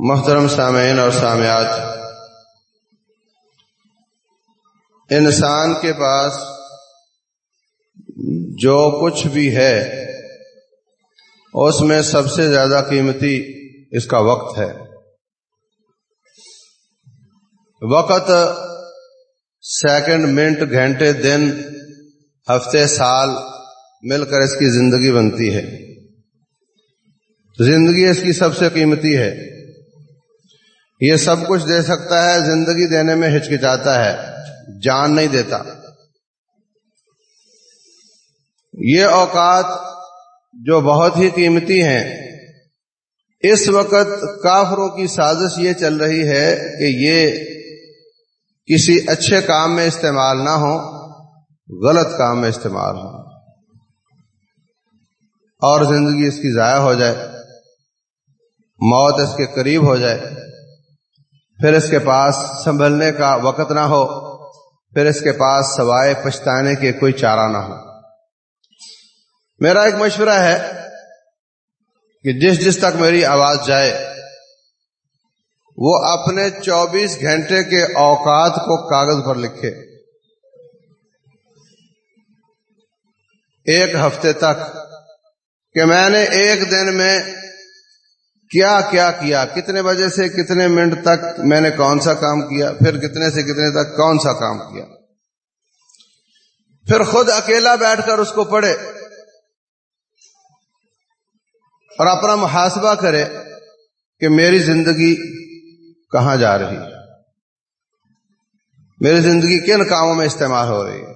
محترم سامعین اور سامعات، انسان کے پاس جو کچھ بھی ہے، اس میں سب سے زیادہ قیمتی اس کا وقت ہے۔ وقت سیکنڈ منٹ، گھنٹے، دن، ہفتے، سال مل کر اس کی زندگی بنتی ہے۔ زندگی اس کی سب سے قیمتی ہے۔ یہ سب کچھ دے سکتا ہے، زندگی دینے میں ہچکچاتا ہے، جان نہیں دیتا۔ یہ اوقات جو بہت ہی قیمتی ہیں۔ اس وقت کافروں کی سازش یہ چل رہی ہے کہ یہ کسی اچھے کام میں استعمال نہ ہو غلط کام میں استعمال ہو اور زندگی اس کی ضائع ہو جائے، موت اس کے قریب ہو جائے۔ پھر اس کے پاس سنبھلنے کا وقت نہ ہو، پھر اس کے پاس سوائے پچھتانے کے کوئی چارہ نہ ہو۔ میرا ایک مشورہ ہے کہ جس جس تک میری آواز جائے، وہ اپنے چوبیس گھنٹے کے اوقات کو کاغذ پر لکھے۔ ایک ہفتے تک کہ میں نے ایک دن میں کیا کیا کیا؟ کتنے بجے سے کتنے منٹ تک میں نے کون سا کام کیا؟ پھر کتنے سے کتنے تک کون سا کام کیا؟ پھر خود اکیلا بیٹھ کر اس کو پڑھے اور اپنا محاسبہ کرے کہ میری زندگی کہاں جا رہی ہے؟ میری زندگی کن کاموں میں استعمال ہو رہی ہے؟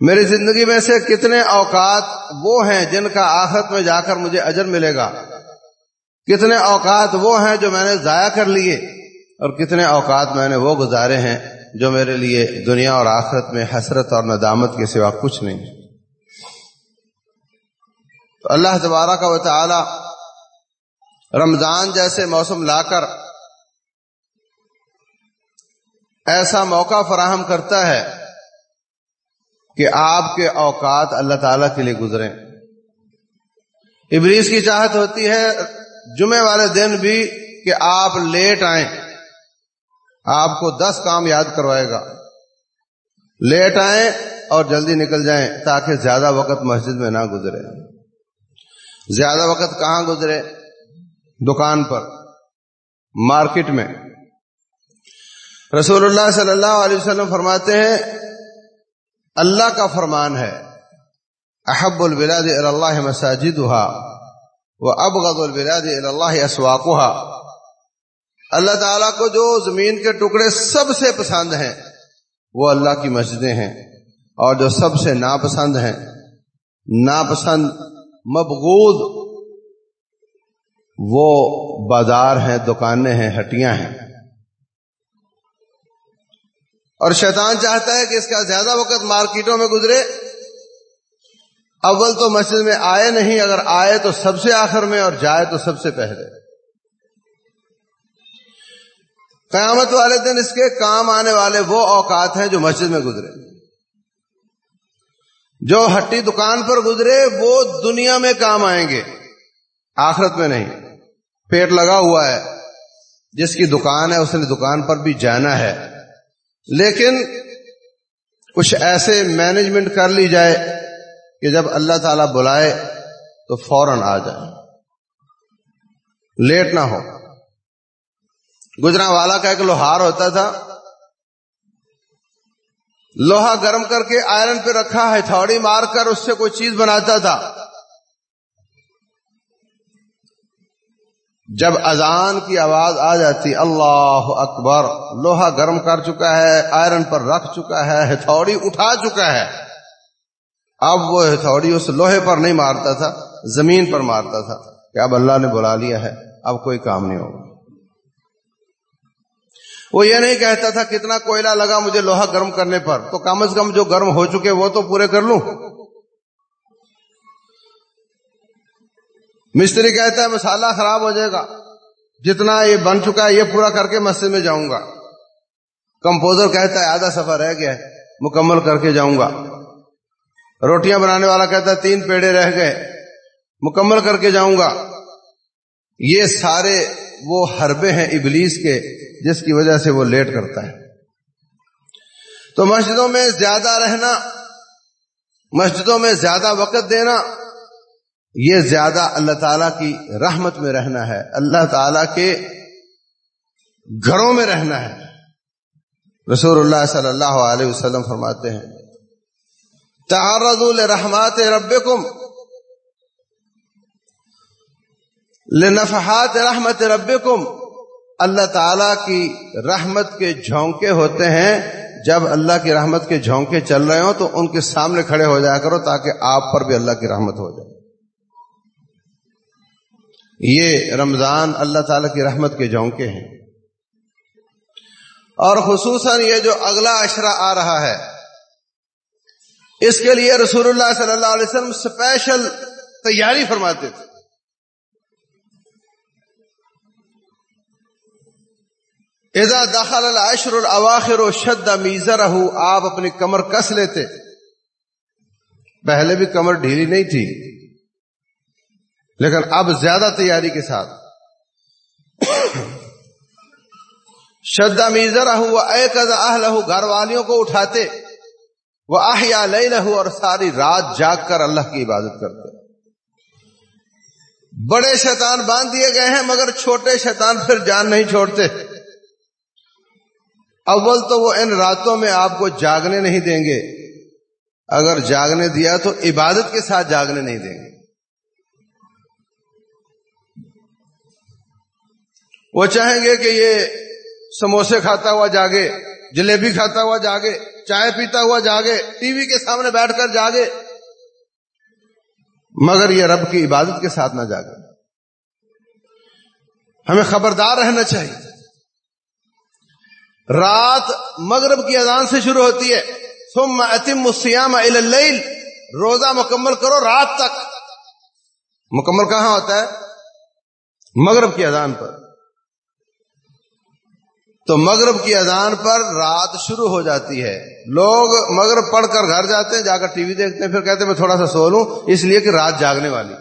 میری زندگی میں سے کتنے اوقات وہ ہیں جن کا آخرت میں جا کر مجھے اجر ملے گا؟ کتنے اوقات وہ ہیں جو میں نے ضائع کر لیے اور کتنے اوقات میں نے وہ گزارے ہیں جو میرے لیے دنیا اور آخرت میں حسرت اور ندامت کے سوا کچھ نہیں تو اللہ تبارہ کا و تعالی رمضان جیسے موسم لا کر ایسا موقع فراہم کرتا ہے کہ آپ کے اوقات اللہ تعالی کے لیے گزریں۔ ابلیس کی چاہت ہوتی ہے جمعے والے دن بھی کہ آپ لیٹ آئیں۔ آپ کو دس کام یاد کروائے گا۔ لیٹ آئیں اور جلدی نکل جائیں تاکہ زیادہ وقت مسجد میں نہ گزرے۔ زیادہ وقت کہاں گزرے؟ دکان پر۔ مارکیٹ میں۔ رسول اللہ صلی اللہ علیہ وسلم فرماتے ہیں، اللہ کا فرمان ہے، احب البلاد اللہ مساجد وہ اب غد البلاد اللہ اسواقہ اللہ تعالیٰ کو جو زمین کے ٹکڑے سب سے پسند ہیں، وہ اللہ کی مسجدیں ہیں، اور جو سب سے ناپسند ہیں۔ ناپسند، مبغوض، وہ بازار ہیں، دکانیں ہیں، ہٹیاں ہیں۔ اور شیطان چاہتا ہے کہ اس کا زیادہ وقت مارکیٹوں میں گزرے۔ اول تو مسجد میں آئے نہیں، اگر آئے تو سب سے آخر میں اور جائے تو سب سے پہلے۔ قیامت والے دن اس کے کام آنے والے وہ اوقات ہیں جو مسجد میں گزرے۔ جو ہٹی دکان پر گزرے، وہ دنیا میں کام آئیں گے، آخرت میں نہیں۔ پیٹ لگا ہوا ہے، جس کی دکان ہے، اس نے دکان پر بھی جانا ہے۔ لیکن کچھ ایسے مینجمنٹ کر لی جائے کہ جب اللہ تعالی بلائے تو فوراً آ جائے۔ لیٹ نہ ہو۔ گجرا والا کا ایک لوہار ہوتا تھا۔ لوہا گرم کر کے آئرن پہ رکھا ہے تھوڑی مار کر اس سے کوئی چیز بناتا تھا۔ جب اذان کی آواز آ جاتی، اللہ اکبر، لوہا گرم کر چکا ہے، آئرن پر رکھ چکا ہے ہتھوڑی اٹھا چکا ہے۔ اب وہ ہتھوڑی اس لوہے پر نہیں مارتا تھا، زمین پر مارتا تھا کہ اب اللہ نے بلا لیا ہے، اب کوئی کام نہیں ہوگا۔ وہ یہ نہیں کہتا تھا کتنا کوئلہ لگا مجھے لوہا گرم کرنے پر، تو کم از کم جو گرم ہو چکے وہ تو پورے کر لوں۔ مستری کہتا ہے، مسالہ خراب ہو جائے گا۔ جتنا یہ بن چکا ہے، یہ پورا کر کے مسجد میں جاؤں گا۔ کمپوزر کہتا ہے، آدھا سفر رہ گیا مکمل کر کے جاؤں گا۔ روٹیاں بنانے والا کہتا ہے تین پیڑے رہ گئے، مکمل کر کے جاؤں گا۔ یہ سارے وہ حربے ہیں ابلیس کے، جس کی وجہ سے وہ لیٹ کرتا ہے۔ تو مسجدوں میں زیادہ رہنا، مسجدوں میں زیادہ وقت دینا، یہ زیادہ اللہ تعالی کی رحمت میں رہنا ہے۔ اللہ تعالی کے گھروں میں رہنا ہے۔ رسول اللہ صلی اللہ علیہ وسلم فرماتے ہیں تعرض الرحمات ربکم لنفحات رحمت ربکم اللہ تعالی کی رحمت کے جھونکے ہوتے ہیں۔ جب اللہ کی رحمت کے جھونکے چل رہے ہوں تو ان کے سامنے کھڑے ہو جایا کرو تاکہ آپ پر بھی اللہ کی رحمت ہو جائے۔ یہ رمضان اللہ تعالی کی رحمت کے جھونکے ہیں۔ اور خصوصاً یہ جو اگلا اشرا آ رہا ہے اس کے لیے رسول اللہ صلی اللہ علیہ وسلم اسپیشل تیاری فرماتے تھے۔ اذا دخل العشر الاواخر شد میزر آپ اپنی کمر کس لیتے؟ پہلے بھی کمر ڈھیلی نہیں تھی، لیکن اب زیادہ تیاری کے ساتھ۔ شدہ میزر ہو اے لہو گھر والیوں کو اٹھاتے۔ وہ آہ یا لئی اور ساری رات جاگ کر اللہ کی عبادت کرتے بڑے شیطان باندھ دیے گئے ہیں، مگر چھوٹے شیطان پھر جان نہیں چھوڑتے۔ اول تو وہ ان راتوں میں آپ کو جاگنے نہیں دیں گے۔ اگر جاگنے دیا تو عبادت کے ساتھ جاگنے نہیں دیں گے۔ وہ چاہیں گے کہ یہ سموسے کھاتا ہوا جاگے، جلیبی کھاتا ہوا جاگے۔ چائے پیتا ہوا جاگے، ٹی وی کے سامنے بیٹھ کر جاگے۔ مگر یہ رب کی عبادت کے ساتھ نہ جاگے۔ ہمیں خبردار رہنا چاہیے۔ رات مغرب کی اذان سے شروع ہوتی ہے۔ ثم اتم الصيام الى روزہ مکمل کرو رات تک۔ مکمل کہاں ہوتا ہے؟ مغرب کی اذان پر۔ تو مغرب کی اذان پر رات شروع ہو جاتی ہے۔ لوگ مغرب پڑھ کر گھر جاتے ہیں، جا کر ٹی وی دیکھتے ہیں، پھر کہتے ہیں، میں تھوڑا سا سو لوں، اس لیے کہ رات جاگنے والی۔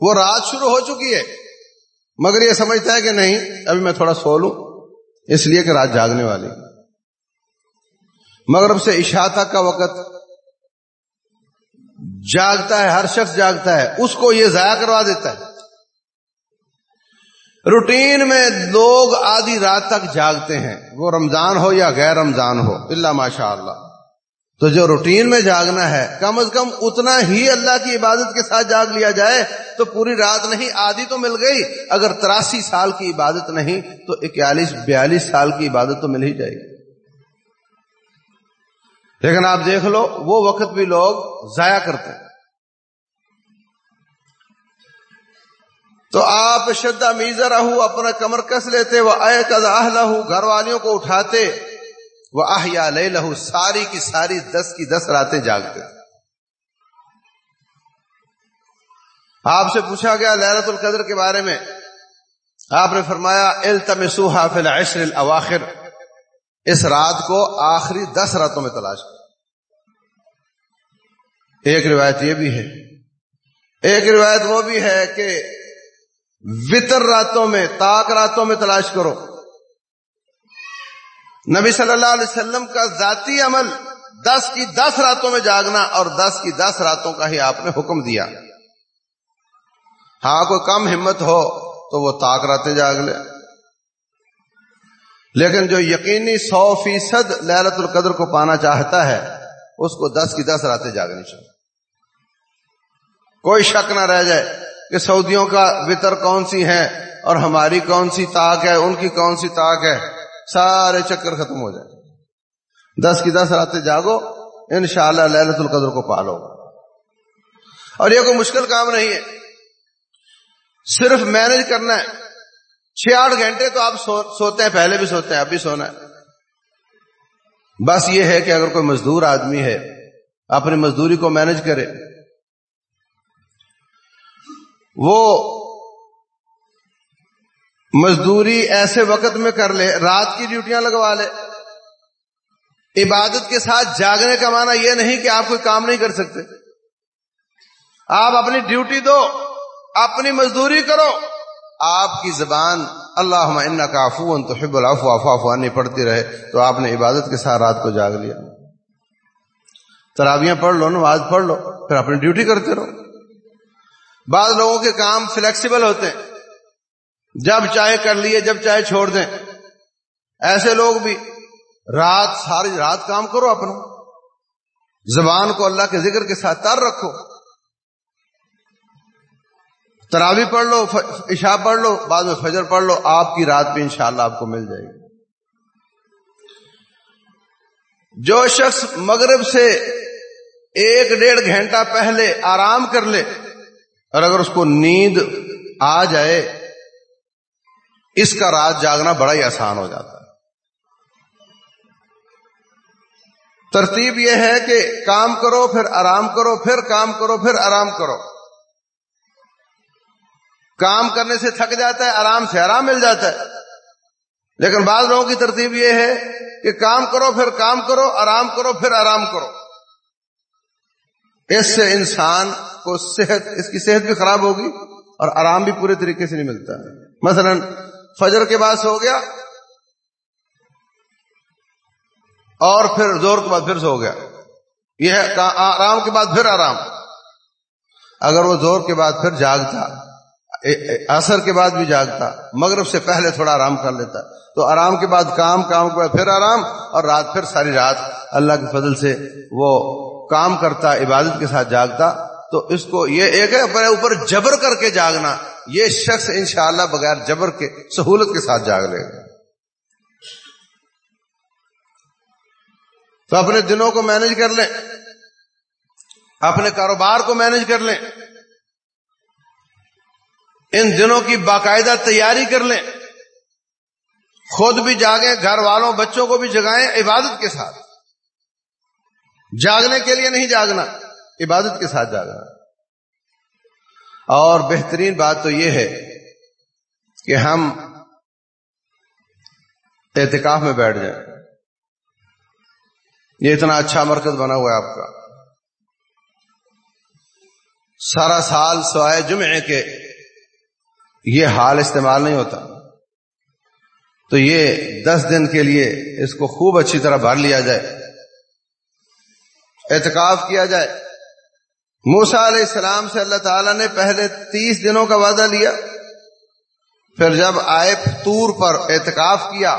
وہ رات شروع ہو چکی ہے، مگر یہ سمجھتا ہے کہ نہیں، ابھی میں تھوڑا سو لوں، اس لیے کہ رات جاگنے والی۔ مغرب سے عشاء تک کا وقت جاگتا ہے، ہر شخص جاگتا ہے، اس کو یہ ضائع کروا دیتا ہے۔ روٹین میں لوگ آدھی رات تک جاگتے ہیں۔ وہ رمضان ہو یا غیر رمضان ہو، اللہ ماشاء اللہ تو جو روٹین میں جاگنا ہے، کم از کم اتنا ہی اللہ کی عبادت کے ساتھ جاگ لیا جائے تو پوری رات نہیں، آدھی تو مل گئی۔ اگر تراسی سال کی عبادت نہیں، تو اکیالیس، بیالیس سال کی عبادت تو مل ہی جائے گی۔ لیکن آپ دیکھ لو، وہ وقت بھی لوگ ضائع کرتے ہیں۔ تو آپ شدہ میزر رہو، اپنا کمر کس لیتے؟ وہ اے لہو گھر والیوں کو اٹھاتے۔ وہ آہیا لے لہو ساری کی ساری دس کی دس راتیں جاگتے۔ آپ سے پوچھا گیا لہرت القدر کے بارے میں۔ آپ نے فرمایا، التمسوها فی العشر الاواخر۔ اس رات کو آخری دس راتوں میں تلاش کر ایک روایت یہ بھی ہے۔ ایک روایت وہ بھی ہے کہ وطر راتوں میں تاک راتوں میں تلاش کرو۔ نبی صلی اللہ علیہ وسلم کا ذاتی عمل دس کی دس راتوں میں جاگنا اور دس کی دس راتوں کا ہی آپ نے حکم دیا۔ ہاں کوئی کم ہمت ہو تو وہ تاک راتیں جاگ لے۔ لیکن جو یقینی سو فیصد لہرت القدر کو پانا چاہتا ہے، اس کو دس کی دس راتیں جاگنی چاہیے۔ کوئی شک نہ رہ جائے۔ کہ سعودیوں کا وطر کون سی ہے اور ہماری کون سی تاک ہے ان کی کون سی تاک ہے؟ سارے چکر ختم ہو جائے دس کی دس راتیں جاگو ان شاء اللہ القدر کو پالو۔ اور یہ کوئی مشکل کام نہیں ہے۔ صرف مینج کرنا ہے۔ چھ آٹھ گھنٹے تو آپ سو, سوتے ہیں پہلے بھی سوتے ہیں اب بھی سونا ہے۔ بس یہ ہے کہ اگر کوئی مزدور آدمی ہے اپنی مزدوری کو مینج کرے۔ وہ مزدوری ایسے وقت میں کر لے، رات کی ڈیوٹیاں لگوا لے۔ عبادت کے ساتھ جاگنے کا معنی یہ نہیں کہ آپ کوئی کام نہیں کر سکتے۔ آپ اپنی ڈیوٹی دو، اپنی مزدوری کرو۔ آپ کی زبان اللہ ان کا افو تو حب الفو افوانی پڑھتی رہے تو آپ نے عبادت کے ساتھ رات کو جاگ لیا۔ ترابیاں پڑھ لو، نماز پڑھ لو، پھر اپنی ڈیوٹی کرتے رہو۔ بعض لوگوں کے کام فلیکسیبل ہوتے ہیں۔ جب چاہے کر لیے، جب چاہے چھوڑ دیں۔ ایسے لوگ بھی رات ساری رات کام کرو اپنا زبان کو اللہ کے ذکر کے ساتھ تر رکھو۔ تراوی پڑھ لو عشاء پڑھ لو، بعد میں فجر پڑھ لو، آپ کی رات بھی انشاءاللہ آپ کو مل جائے گی۔ جو شخص مغرب سے ایک ڈیڑھ گھنٹہ پہلے آرام کر لے اور اگر اس کو نیند آ جائے، اس کا رات جاگنا بڑا ہی آسان ہو جاتا ہے۔ ترتیب یہ ہے کہ کام کرو، پھر آرام کرو، پھر کام کرو، پھر آرام کرو۔ کام کرنے سے تھک جاتا ہے، آرام سے آرام مل جاتا ہے۔ لیکن بعض لوگوں کی ترتیب یہ ہے کہ کام کرو، پھر کام کرو، آرام کرو، پھر آرام کرو۔ اس سے انسان کو صحت، اس کی صحت بھی خراب ہوگی اور آرام بھی پورے طریقے سے نہیں ملتا مثلا فجر کے بعد سو گیا اور پھر زور کے بعد پھر سو گیا۔ یہ ہے آرام کے بعد پھر آرام۔ اگر وہ زور کے بعد پھر جاگتا اثر کے بعد بھی جاگتا، مغرب سے پہلے تھوڑا آرام کر لیتا، تو آرام کے بعد کام کام کے بعد پھر آرام اور رات پھر ساری رات اللہ کے فضل سے وہ کام کرتا، عبادت کے ساتھ جاگتا، تو اس کو یہ ایک ہے، اپنے اوپر جبر کر کے جاگنا۔ یہ شخص انشاءاللہ بغیر جبر کے سہولت کے ساتھ جاگ لے گا۔ تو اپنے دنوں کو مینج کر لیں۔ اپنے کاروبار کو مینج کر لیں۔ ان دنوں کی باقاعدہ تیاری کر لیں۔ خود بھی جاگیں، گھر والوں، بچوں کو بھی جگائیں عبادت کے ساتھ۔ جاگنے کے لیے نہیں جاگنا، عبادت کے ساتھ جاگنا۔ اور بہترین بات تو یہ ہے کہ ہم احتکاف میں بیٹھ جائیں۔ یہ اتنا اچھا مرکز بنا ہوا ہے آپ کا۔ سارا سال سوائے جمعے کے یہ حال استعمال نہیں ہوتا۔ تو یہ دس دن کے لیے اس کو خوب اچھی طرح بھر لیا جائے۔ اعتکاف کیا جائے۔ موسا علیہ السلام سے اللہ تعالیٰ نے پہلے تیس دنوں کا وعدہ لیا، پھر جب آئے تور پر اعتکاف کیا،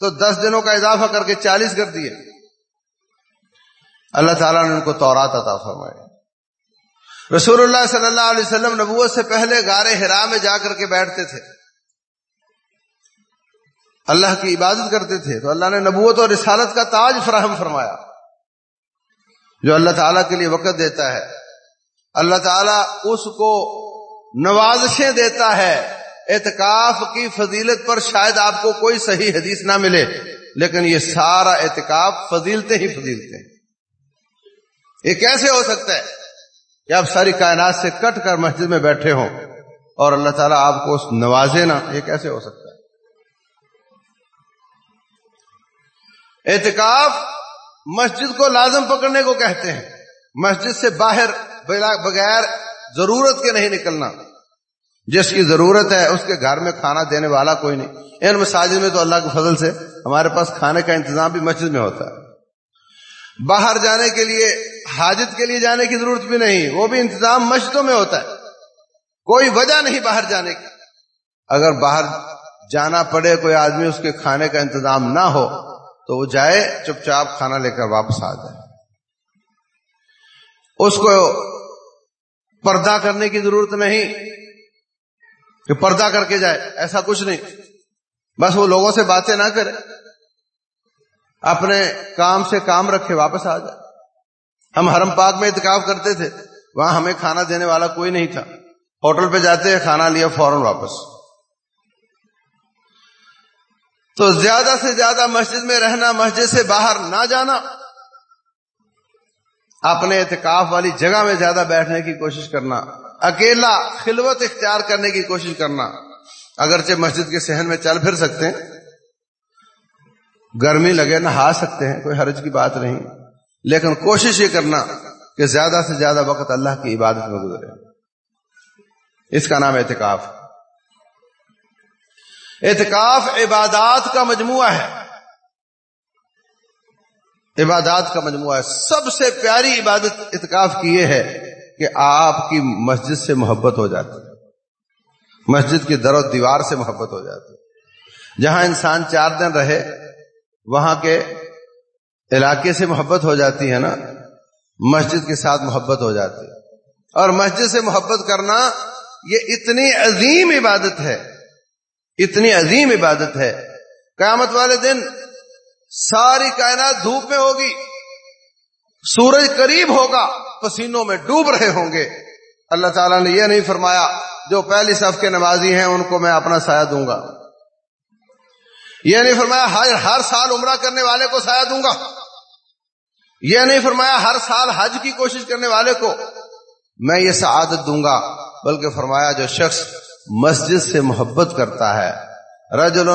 تو دس دنوں کا اضافہ کر کے چالیس کر دیے۔ اللہ تعالیٰ نے ان کو تورات عطا فرمایا رسول اللہ صلی اللہ علیہ وسلم نبوت سے پہلے گارے ہرا میں جا کر کے بیٹھتے تھے۔ اللہ کی عبادت کرتے تھے۔ تو اللہ نے نبوت اور رسالت کا تاج فراہم فرمایا۔ جو اللہ تعالیٰ کے لیے وقت دیتا ہے۔ اللہ تعالیٰ اس کو نوازشیں دیتا ہے۔ اعتکاف کی فضیلت پر شاید آپ کو کوئی صحیح حدیث نہ ملے، لیکن یہ سارا اعتکاف فضیلتے ہی فضیلتے یہ کیسے ہو سکتا ہے کہ آپ ساری کائنات سے کٹ کر مسجد میں بیٹھے ہوں اور اللہ تعالیٰ آپ کو نوازے نا یہ کیسے ہو سکتا ہے؟ اعتکاف مسجد کو لازم پکڑنے کو کہتے ہیں۔ مسجد سے باہر بغیر ضرورت کے نہیں نکلنا۔ جس کی ضرورت ہے اس کے گھر میں کھانا دینے والا کوئی نہیں۔ ان مساجد میں تو اللہ کے فضل سے ہمارے پاس کھانے کا انتظام بھی مسجد میں ہوتا ہے۔ باہر جانے کے لیے، حاجت کے لیے جانے کی ضرورت بھی نہیں، وہ بھی انتظام مسجدوں میں ہوتا ہے۔ کوئی وجہ نہیں باہر جانے کی۔ اگر باہر جانا پڑے، کوئی آدمی اس کے کھانے کا انتظام نہ ہو تو وہ جائے، چپ چاپ کھانا لے کر واپس آ جائے۔ اس کو پردہ کرنے کی ضرورت نہیں کہ پردہ کر کے جائے، ایسا کچھ نہیں۔ بس وہ لوگوں سے باتیں نہ کرے۔ اپنے کام سے کام رکھے، واپس آ جائے۔ ہم حرم پاک میں اتکاف کرتے تھے، وہاں ہمیں کھانا دینے والا کوئی نہیں تھا۔ ہوٹل پہ جاتے، کھانا لیا، فوراً واپس۔ تو زیادہ سے زیادہ مسجد میں رہنا، مسجد سے باہر نہ جانا۔ اپنے اعتکاف والی جگہ میں زیادہ بیٹھنے کی کوشش کرنا۔ اکیلا خلوت اختیار کرنے کی کوشش کرنا۔ اگرچہ مسجد کے سہن میں چل پھر سکتے ہیں۔ گرمی لگے نہا سکتے ہیں، کوئی حرج کی بات نہیں۔ لیکن کوشش یہ کرنا کہ زیادہ سے زیادہ وقت اللہ کی عبادت میں گزرے۔ اس کا نام اعتکاف۔ اعتکاف عبادات کا مجموعہ ہے۔ عبادات کا مجموعہ ہے۔ سب سے پیاری عبادت اعتکاف کی یہ ہے کہ آپ کی مسجد سے محبت ہو جاتی ہے۔ مسجد کی در و دیوار سے محبت ہو جاتی ہے۔ جہاں انسان چار دن رہے، وہاں کے علاقے سے محبت ہو جاتی ہے نا، مسجد کے ساتھ محبت ہو جاتی ہے۔ اور مسجد سے محبت کرنا یہ اتنی عظیم عبادت ہے۔ اتنی عظیم عبادت ہے۔ قیامت والے دن ساری کائنات دھوپ میں ہوگی، سورج قریب ہوگا، پسینوں میں ڈوب رہے ہوں گے۔ اللہ تعالیٰ نے یہ نہیں فرمایا، جو پہلی صف کے نمازی ہیں، ان کو میں اپنا سایہ دوں گا۔ یہ نہیں فرمایا، ہر ہر سال عمرہ کرنے والے کو سایہ دوں گا۔ یہ نہیں فرمایا، ہر سال حج کی کوشش کرنے والے کو میں یہ سعادت دوں گا، بلکہ فرمایا، جو شخص مسجد سے محبت کرتا ہے۔ رجل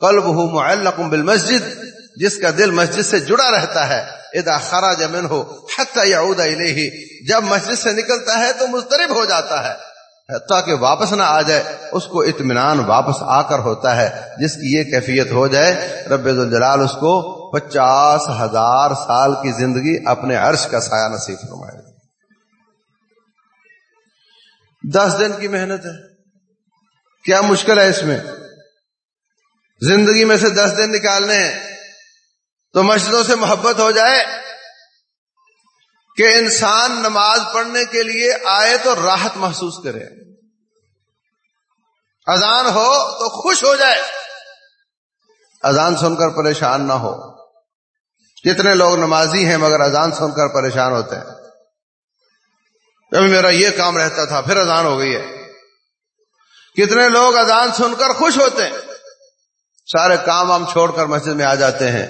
قلب ہو معلق بالمسجد، جس کا دل مسجد سے جڑا رہتا ہے۔ ادا خرا جمن ہو یا جب مسجد سے نکلتا ہے تو مسترب ہو جاتا ہے۔ تاکہ واپس نہ آ جائے، اس کو اطمینان واپس آ کر ہوتا ہے، جس کی یہ کیفیت ہو جائے۔ رب الجلال اس کو پچاس ہزار سال کی زندگی اپنے عرش کا سایہ نصیب فرمائے۔ دس دن کی محنت ہے۔ کیا مشکل ہے اس میں؟ زندگی میں سے دس دن نکالنے ہیں تو مسجدوں سے محبت ہو جائے کہ انسان نماز پڑھنے کے لیے آئے تو راحت محسوس کرے۔ اذان ہو تو خوش ہو جائے۔ اذان سن کر پریشان نہ ہو۔ کتنے لوگ نمازی ہیں مگر اذان سن کر پریشان ہوتے ہیں۔ ابھی میرا یہ کام رہتا تھا، پھر اذان ہو گئی ہے۔ کتنے لوگ اذان سن کر خوش ہوتے ہیں۔ سارے کام ہم چھوڑ کر مسجد میں آ جاتے ہیں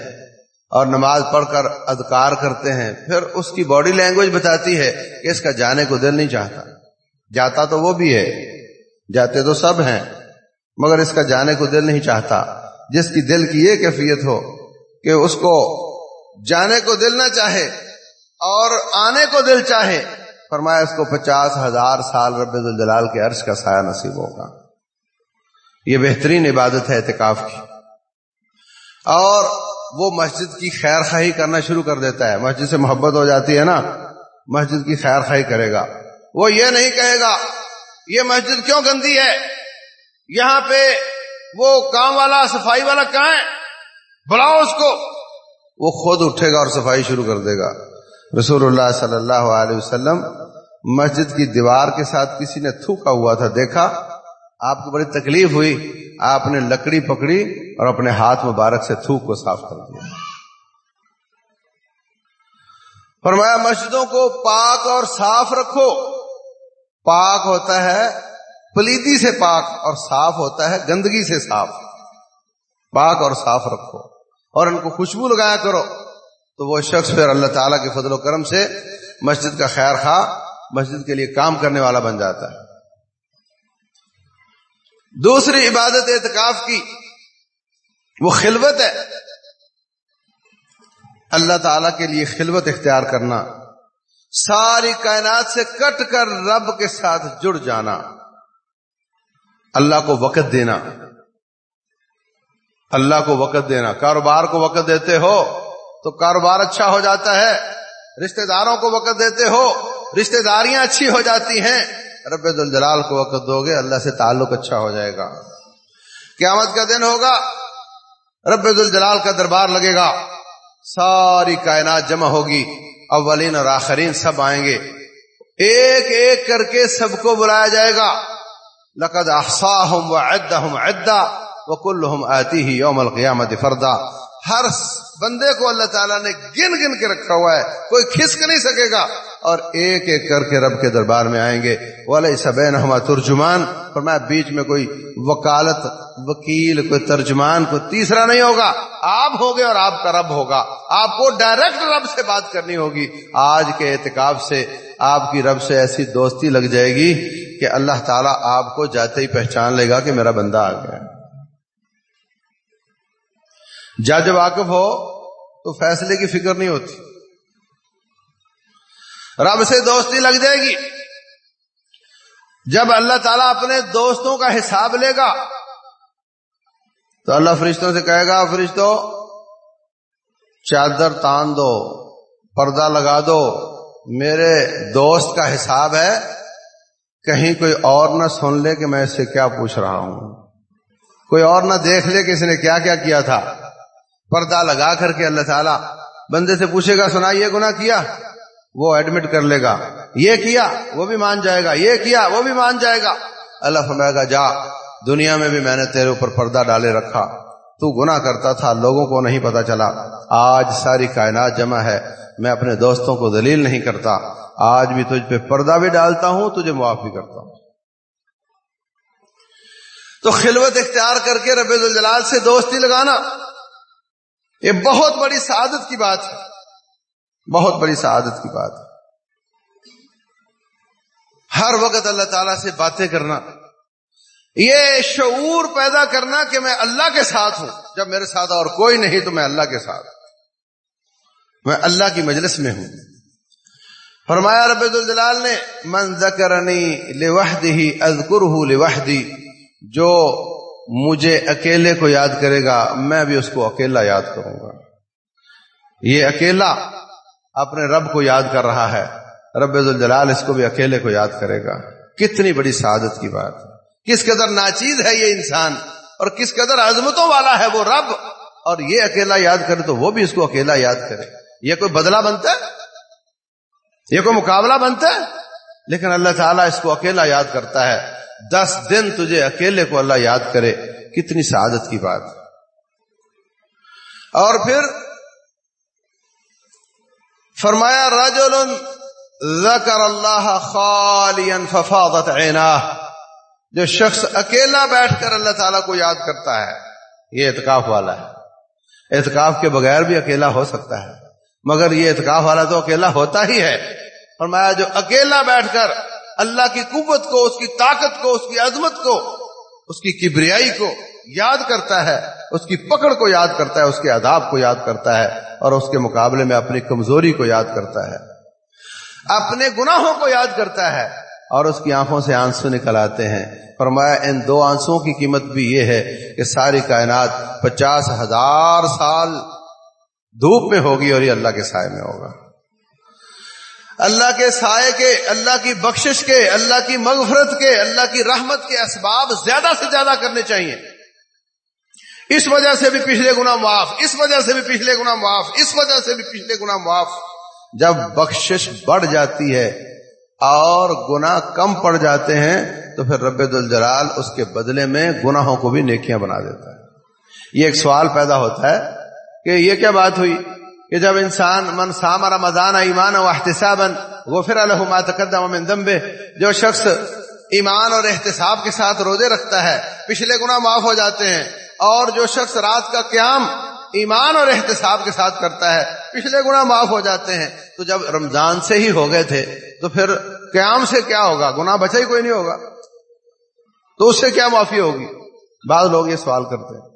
اور نماز پڑھ کر اذکار کرتے ہیں۔ پھر اس کی باڈی لینگویج بتاتی ہے کہ اس کا جانے کو دل نہیں چاہتا۔ جاتا تو وہ بھی ہے، جاتے تو سب ہیں، مگر اس کا جانے کو دل نہیں چاہتا۔ جس کی دل کی یہ کیفیت ہو کہ اس کو جانے کو دل نہ چاہے اور آنے کو دل چاہے، فرمایا اس کو پچاس ہزار سال رب الجلال کے عرش کا سایہ نصیب ہوگا۔ یہ بہترین عبادت ہے اعتکاف کی۔ اور وہ مسجد کی خیر خواہی کرنا شروع کر دیتا ہے۔ مسجد سے محبت ہو جاتی ہے نا، مسجد کی خیر خواہی کرے گا۔ وہ یہ نہیں کہے گا، یہ مسجد کیوں گندی ہے؟ یہاں پہ وہ کام والا، صفائی والا کہاں ہے؟ بلاؤ اس کو۔ وہ خود اٹھے گا اور صفائی شروع کر دے گا۔ رسول اللہ صلی اللہ علیہ وسلم مسجد کی دیوار کے ساتھ کسی نے تھوکا ہوا تھا، دیکھا؟ آپ کو بڑی تکلیف ہوئی، آپ نے لکڑی پکڑی اور اپنے ہاتھ مبارک سے تھوک کو صاف کر دیا۔ فرمایا، مسجدوں کو پاک اور صاف رکھو۔ پاک ہوتا ہے پلیدی سے پاک اور صاف ہوتا ہے گندگی سے صاف۔ پاک اور صاف رکھو اور ان کو خوشبو لگایا کرو۔ تو وہ شخص پھر اللہ تعالیٰ کے فضل و کرم سے مسجد کا خیر خواہ مسجد کے لیے کام کرنے والا بن جاتا ہے۔ دوسری عبادت اعتکاف کی، وہ خلوت ہے۔ اللہ تعالی کے لیے خلوت اختیار کرنا، ساری کائنات سے کٹ کر رب کے ساتھ جڑ جانا، اللہ کو وقت دینا۔ اللہ کو وقت دینا۔ کاروبار کو وقت دیتے ہو تو کاروبار اچھا ہو جاتا ہے، رشتہ داروں کو وقت دیتے ہو، رشتہ داریاں اچھی ہو جاتی ہیں۔ رب الجلال کو وقت دو گے، اللہ سے تعلق اچھا ہو جائے گا۔ قیامت کا دن ہوگا، رب الجلال کا دربار لگے گا۔ ساری کائنات جمع ہوگی، اولین اور آخرین سب آئیں گے۔ ایک ایک کر کے سب کو بلایا جائے گا۔ لقد احصاهم وعدهم عدا وكلهم آتيه يوم القيامه فردا۔ ہر بندے کو اللہ تعالیٰ نے گن گن کے رکھا ہوا ہے، کوئی کھسک نہیں سکے گا۔ اور ایک ایک کر کے رب کے دربار میں آئیں گے۔ والے سبین ہما ترجمان۔ اور میں بیچ میں کوئی وکالت، وکیل، کوئی ترجمان، کوئی تیسرا نہیں ہوگا۔ آپ ہوگے اور آپ کا رب ہوگا۔ آپ کو ڈائریکٹ رب سے بات کرنی ہوگی۔ آج کے اعتکاب سے آپ کی رب سے ایسی دوستی لگ جائے گی کہ اللہ تعالیٰ آپ کو جاتے ہی پہچان لے گا کہ میرا بندہ آ گیا۔ جج واقف ہو تو فیصلے کی فکر نہیں ہوتی۔ رب سے دوستی لگ جائے گی۔ جب اللہ تعالیٰ اپنے دوستوں کا حساب لے گا، تو اللہ فرشتوں سے کہے گا فرشتوں چادر تان دو، پردہ لگا دو۔ میرے دوست کا حساب ہے، کہیں کوئی اور نہ سن لے کہ میں اس سے کیا پوچھ رہا ہوں۔ کوئی اور نہ دیکھ لے کہ اس نے کیا کیا کیا تھا۔ پردہ لگا کر کے اللہ تعالیٰ بندے سے پوچھے گا سنا یہ گنا کیا؟ وہ ایڈمٹ کر لے گا۔ یہ کیا؟ وہ بھی مان جائے گا۔ یہ کیا؟ وہ بھی مان جائے گا۔ اللہ فرمائے گا، جا، دنیا میں بھی میں نے تیرے اوپر پردہ ڈالے رکھا۔ تو گنا کرتا تھا، لوگوں کو نہیں پتا چلا۔ آج ساری کائنات جمع ہے۔ میں اپنے دوستوں کو دلیل نہیں کرتا۔ آج بھی تجھ پہ پردہ بھی ڈالتا ہوں، تجھے معاف بھی کرتا ہوں۔ تو خلوت اختیار کر کے رب الجلال سے دوستی لگانا، یہ بہت بڑی سعادت کی بات ہے۔ بہت بڑی سعادت کی بات ہے۔ ہر وقت اللہ تعالی سے باتیں کرنا، یہ شعور پیدا کرنا کہ میں اللہ کے ساتھ ہوں۔ جب میرے ساتھ اور کوئی نہیں تو میں اللہ کے ساتھ میں اللہ کی مجلس میں ہوں۔ فرمایا رب الجلال نے، من ذکرنی لوحدی اذکرہ لوحدی جو مجھے اکیلے کو یاد کرے گا، میں بھی اس کو اکیلا یاد کروں گا۔ یہ اکیلا اپنے رب کو یاد کر رہا ہے۔ رب الجلال اس کو بھی اکیلے کو یاد کرے گا۔ کتنی بڑی سعادت کی بات۔ کس قدر ناچیز ہے یہ انسان اور کس قدر عظمتوں والا ہے وہ رب۔ اور یہ اکیلا یاد کرے تو وہ بھی اس کو اکیلا یاد کرے۔ یہ کوئی بدلہ بنتا ہے؟ یہ کوئی مقابلہ بنتا ہے؟ لیکن اللہ تعالیٰ اس کو اکیلا یاد کرتا ہے۔ دس دن تجھے اکیلے کو اللہ یاد کرے۔ کتنی سعادت کی بات۔ اور پھر فرمایا، رجل ذکر اللہ خالیا ففاضت عیناہ جو شخص اکیلا بیٹھ کر اللہ تعالیٰ کو یاد کرتا ہے، یہ اعتکاف والا ہے۔ اعتکاف کے بغیر بھی اکیلا ہو سکتا ہے۔ مگر یہ اعتکاف والا تو اکیلا ہوتا ہی ہے۔ فرمایا، جو اکیلا بیٹھ کر اللہ کی قوت کو، اس کی طاقت کو، اس کی عظمت کو، اس کی کبریائی کو یاد کرتا ہے، اس کی پکڑ کو یاد کرتا ہے، اس کے عذاب کو یاد کرتا ہے اور اس کے مقابلے میں اپنی کمزوری کو یاد کرتا ہے۔ اپنے گناہوں کو یاد کرتا ہے اور اس کی آنکھوں سے آنسو نکل آتے ہیں۔ فرمایا، ان دو آنسو کی قیمت بھی یہ ہے کہ ساری کائنات پچاس ہزار سال دھوپ میں ہوگی اور یہ اللہ کے سائے میں ہوگا۔ اللہ کے سائے کے، اللہ کی بخشش کے، اللہ کی مغفرت کے، اللہ کی رحمت کے اسباب زیادہ سے زیادہ کرنے چاہیے۔ اس وجہ سے بھی پچھلے گنا معاف، اس وجہ سے بھی پچھلے گنا معاف، اس وجہ سے بھی پچھلے گنا معاف۔ جب بخشش بڑھ جاتی ہے اور گنا کم پڑ جاتے ہیں، تو پھر رب الجلال اس کے بدلے میں گناہوں کو بھی نیکیاں بنا دیتا ہے۔ یہ ایک سوال پیدا ہوتا ہے کہ یہ کیا بات ہوئی؟ کہ جب انسان من سام رمضان ایمان و احتساب غفر ما تقدم من ذنبه، جو شخص ایمان اور احتساب کے ساتھ روزے رکھتا ہے، پچھلے گنا معاف ہو جاتے ہیں اور جو شخص رات کا قیام ایمان اور احتساب کے ساتھ کرتا ہے، پچھلے گنا معاف ہو جاتے ہیں۔ تو جب رمضان سے ہی ہو گئے تھے، تو پھر قیام سے کیا ہوگا؟ گنا بچا ہی کوئی نہیں ہوگا۔ تو اس سے کیا معافی ہوگی؟ بعض لوگ یہ سوال کرتے ہیں۔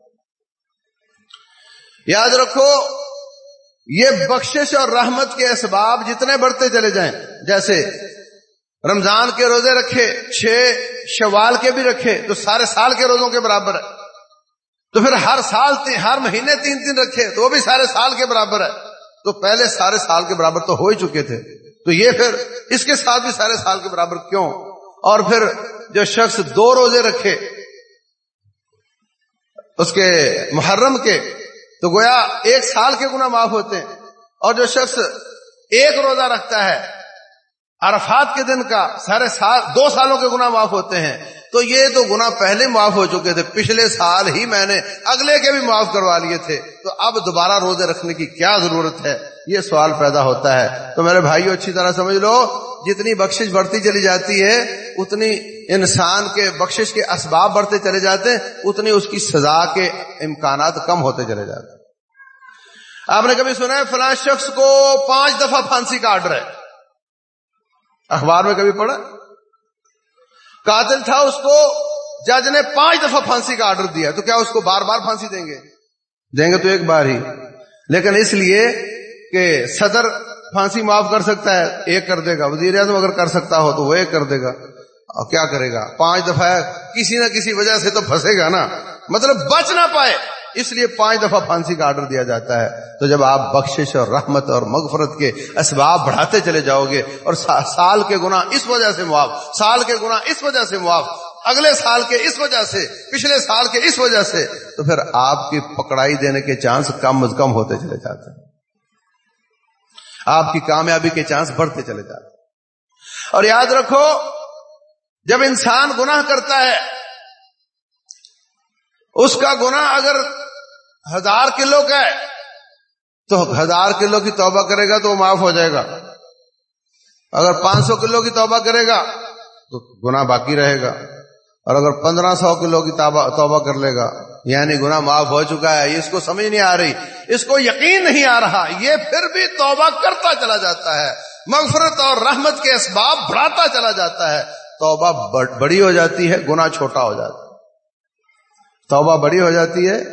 یاد رکھو، یہ بخشش اور رحمت کے اسباب جتنے بڑھتے چلے جائیں، جیسے رمضان کے روزے رکھے، چھ شوال کے بھی رکھے، تو سارے سال کے روزوں کے برابر ہے۔ تو پھر ہر سال ہر مہینے تین تین رکھے تو وہ بھی سارے سال کے برابر ہے۔ تو پہلے سارے سال کے برابر تو ہو ہی چکے تھے۔ تو یہ پھر اس کے ساتھ بھی سارے سال کے برابر کیوں؟ اور پھر جو شخص دو روزے رکھے اس کے محرم کے، تو گویا ایک سال کے گنا معاف ہوتے ہیں۔ اور جو شخص ایک روزہ رکھتا ہے، عرفات کے دن کا سارے سال دو سالوں کے گنا معاف ہوتے ہیں۔ تو یہ تو گنا پہلے معاف ہو چکے تھے، پچھلے سال ہی میں نے اگلے کے بھی معاف کروا لیے تھے۔ تو اب دوبارہ روزے رکھنے کی کیا ضرورت ہے؟ یہ سوال پیدا ہوتا ہے۔ تو میرے بھائیو، اچھی طرح سمجھ لو، جتنی بخشش بڑھتی چلی جاتی ہے، اتنی انسان کے بخشش کے اسباب بڑھتے چلے جاتے ہیں، اتنی اس کی سزا کے امکانات کم ہوتے چلے جاتے ہیں۔ آپ نے کبھی سنا ہے، فلاں شخص کو پانچ دفعہ پھانسی کا آرڈر ہے؟ اخبار میں کبھی پڑھا؟ قاتل تھا اس کو جج نے پانچ دفعہ پھانسی کا آرڈر دیا تو کیا اس کو بار بار پھانسی دیں گے؟ دیں گے تو ایک بار ہی۔ لیکن اس لیے کہ صدر پھانسی معاف کر سکتا ہے ایک کر دے گا۔ وزیر اعظم اگر کر سکتا ہو تو وہ ایک کر دے گا۔ اور کیا کرے گا؟ پانچ دفعہ کسی نہ کسی وجہ سے تو پھنسے گا نا۔ مطلب بچ نہ پائے۔ اس لیے پانچ دفعہ پھانسی کا آرڈر دیا جاتا ہے۔ تو جب آپ بخشش اور رحمت اور مغفرت کے اسباب بڑھاتے چلے جاؤ گے اور سال کے گنا اس وجہ سے معاف، سال کے گنا اس وجہ سے معاف، اگلے سال کے اس وجہ سے، پچھلے سال کے اس وجہ سے، تو پھر آپ کی پکڑائی دینے کے چانس کم از کم ہوتے چلے جاتے ہیں۔ آپ کی کامیابی کے چانس بڑھتے چلے جاتے ہیں۔ اور یاد رکھو، جب انسان گناہ کرتا ہے اس کا گناہ اگر ہزار کلو کا ہے، تو ہزار کلو کی توبہ کرے گا تو وہ معاف ہو جائے گا۔ اگر پانچ سو کلو کی توبہ کرے گا تو گناہ باقی رہے گا۔ اور اگر پندرہ سو کلو کی توبہ کر لے گا یعنی گناہ معاف ہو چکا ہے اس کو سمجھ نہیں آ رہی۔ اس کو یقین نہیں آ رہا، یہ پھر بھی توبہ کرتا چلا جاتا ہے۔ مغفرت اور رحمت کے اسباب بڑھاتا چلا جاتا ہے۔ توبہ بڑی ہو جاتی ہے گنا چھوٹا ہو جاتا ہے۔ توبہ بڑی ہو جاتی ہے،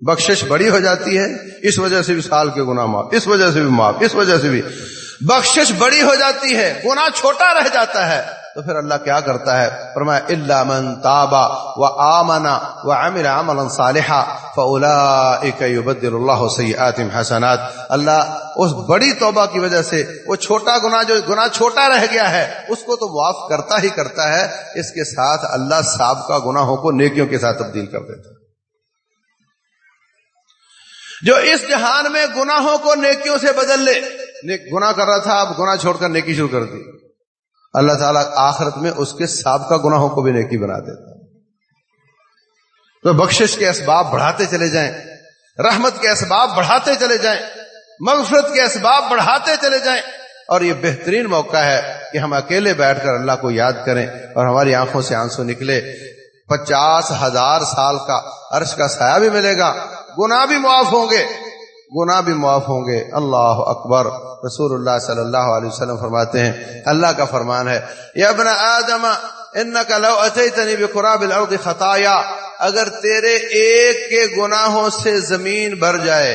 بخشش بڑی ہو جاتی ہے، اس وجہ سے بھی سال کے گنا معاف، اس وجہ سے بھی معاف، اس وجہ سے بھی۔ بخشش بڑی ہو جاتی ہے گنا چھوٹا رہ جاتا ہے۔ تو پھر اللہ کیا کرتا ہے؟ فرمایا اللہ من تابا و آمنا و عمل عملا صالحا فاولئک یبدل اللہ سیئاتهم حسنات اللہ اس بڑی توبہ کی وجہ سے وہ چھوٹا گناہ جو گناہ چھوٹا رہ گیا ہے، اس کو تو معاف کرتا ہی کرتا ہے، اس کے ساتھ اللہ سابقہ گناہوں کو نیکیوں کے ساتھ تبدیل کر دیتا ہے۔ جو اس جہان میں گناہوں کو نیکیوں سے بدل لے گناہ کر رہا تھا، اب گناہ چھوڑ کر نیکی شروع کر دی۔ اللہ تعالیٰ آخرت میں اس کے سابقہ گناہوں کو بھی نیکی بنا دیتا تو بخشش کے اسباب بڑھاتے چلے جائیں، رحمت کے اسباب بڑھاتے چلے جائیں، مغفرت کے اسباب بڑھاتے چلے جائیں، اور یہ بہترین موقع ہے کہ ہم اکیلے بیٹھ کر اللہ کو یاد کریں اور ہماری آنکھوں سے آنسو نکلے۔ پچاس ہزار سال کا عرش کا سایہ بھی ملے گا، گناہ بھی معاف ہوں گے۔ گناہ بھی معاف ہوں گے۔ اللہ اکبر۔ رسول اللہ صلی اللہ علیہ وسلم فرماتے ہیں، اللہ کا فرمان ہے، یا ابن آدم انکا لو اتیتنی بقراب الارض خطایا۔ اگر تیرے ایک کے گناہوں سے زمین بھر جائے،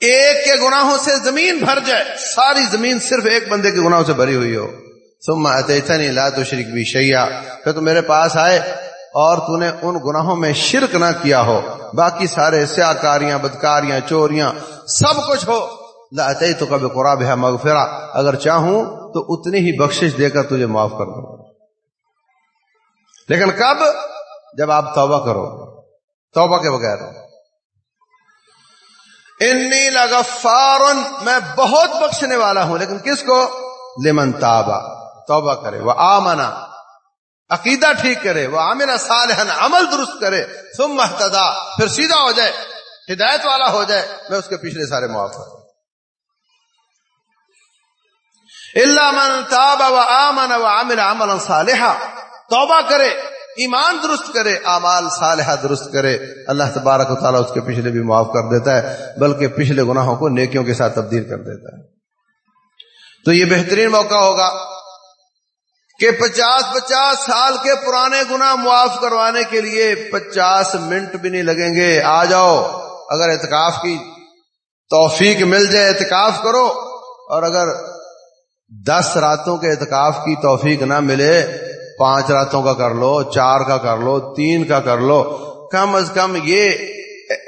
ایک کے گناہوں سے زمین بھر جائے، ساری زمین صرف ایک بندے کے گناہوں سے بھری ہوئی ہو۔ ثم اتیتنی لا تشرک بھی شیعہ پھر تو میرے پاس آئے اور تو نے ان گناہوں میں شرک نہ کیا ہو۔ باقی سارے سیاہ کاریاں بدکاریاں، چوریاں، سب کچھ ہو۔ لاتے تو کبھی قرآب ہے مغفرا اگر چاہوں تو اتنی ہی بخشش دے کر تجھے معاف کر دوں۔ لیکن کب؟ جب آپ توبہ کرو۔ توبہ کے بغیر۔ انی لغفار میں بہت بخشنے والا ہوں، لیکن کس کو؟ لمن تابا توبہ کرے۔ وہ آمنا عقیدہ ٹھیک کرے، وہ عامر صالحن عمل درست کرے، ثم محتدا پھر سیدھا ہو جائے، ہدایت والا ہو جائے، میں اس کے پچھلے سارے معاف کروں اللہ من تاب و آمن و عامر عمل صالحہ توبہ کرے، ایمان درست کرے، اعمال صالحہ درست کرے، اللہ تبارک و تعالیٰ اس کے پچھلے بھی معاف کر دیتا ہے، بلکہ پچھلے گناہوں کو نیکیوں کے ساتھ تبدیل کر دیتا ہے۔ تو یہ بہترین موقع ہوگا کہ پچاس پچاس سال کے پرانے گنا معاف کروانے کے لیے پچاس منٹ بھی نہیں لگیں گے۔ آ جاؤ، اگر اعتکاف کی توفیق مل جائے اعتکاف کرو، اور اگر دس راتوں کے اعتکاف کی توفیق نہ ملے، پانچ راتوں کا کر لو، چار کا کر لو، تین کا کر لو، کم از کم یہ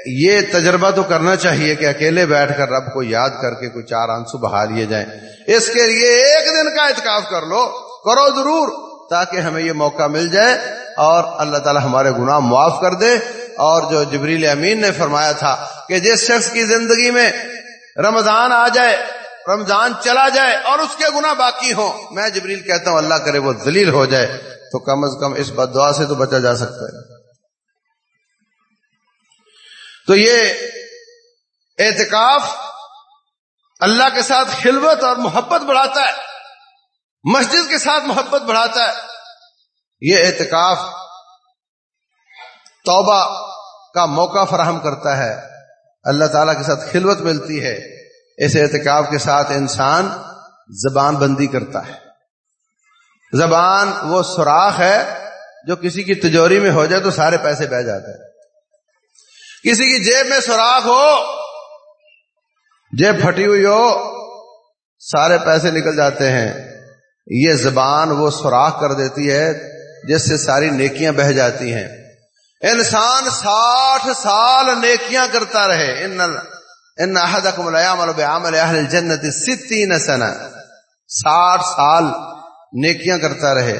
یہ تجربہ تو کرنا چاہیے کہ اکیلے بیٹھ کر رب کو یاد کر کے کوئی چار آنسو بہا لیے جائیں۔ اس کے لیے ایک دن کا اعتکاف کر لو۔ کرو ضرور تاکہ ہمیں یہ موقع مل جائے اور اللہ تعالی ہمارے گناہ معاف کر دے اور جو جبریل امین نے فرمایا تھا کہ جس شخص کی زندگی میں رمضان آ جائے، رمضان چلا جائے اور اس کے گناہ باقی ہوں، میں جبریل کہتا ہوں، اللہ کرے وہ دلیل ہو جائے، تو کم از کم اس بد دعا سے تو بچا جا سکتا ہے۔ تو یہ اعتکاف اللہ کے ساتھ خلوت اور محبت بڑھاتا ہے۔ مسجد کے ساتھ محبت بڑھاتا ہے۔ یہ اعتکاف توبہ کا موقع فراہم کرتا ہے۔ اللہ تعالی کے ساتھ خلوت ملتی ہے۔ اس اعتکاف کے ساتھ انسان زبان بندی کرتا ہے۔ زبان وہ سوراخ ہے جو کسی کی تجوری میں ہو جائے تو سارے پیسے بہ جاتے ہیں۔ کسی کی جیب میں سوراخ ہو جب پھٹی ہوئی ہو، سارے پیسے نکل جاتے ہیں۔ یہ زبان وہ سوراخ کر دیتی ہے جس سے ساری نیکیاں بہ جاتی ہیں۔ انسان ساٹھ سال نیکیاں کرتا رہے۔ ان ان احدکم لیعمل بعمل اہل الجنت ستین سنہ۔ ساٹھ سال نیکیاں کرتا رہے۔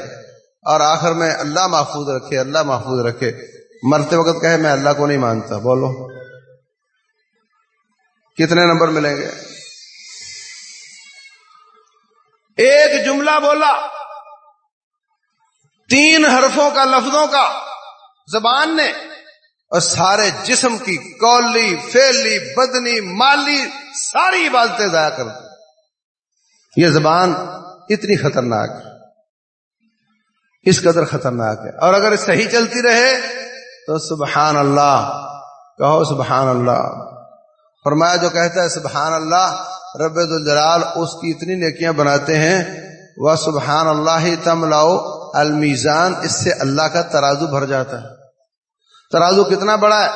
اور آخر میں اللہ محفوظ رکھے، اللہ محفوظ رکھے۔ مرتے وقت کہے، میں اللہ کو نہیں مانتا، بولو۔ کتنے نمبر ملیں گے؟ ایک جملہ بولا، تین حرفوں کا، لفظوں کا زبان نے، اور سارے جسم کی کولی فیلی بدنی، مالی ساری عبادتیں ضائع کر دی۔ یہ زبان اتنی خطرناک ہے۔ اس قدر خطرناک ہے۔ اور اگر صحیح چلتی رہے تو سبحان اللہ، کہو سبحان اللہ۔ فرمایا جو کہتا ہے سبحان اللہ، رب الجلال، اس کی اتنی نیکیاں بناتے ہیں۔ وہ سبحان اللہ تم لاؤ المیزان، اس سے اللہ کا ترازو بھر جاتا ہے۔ ترازو کتنا بڑا ہے۔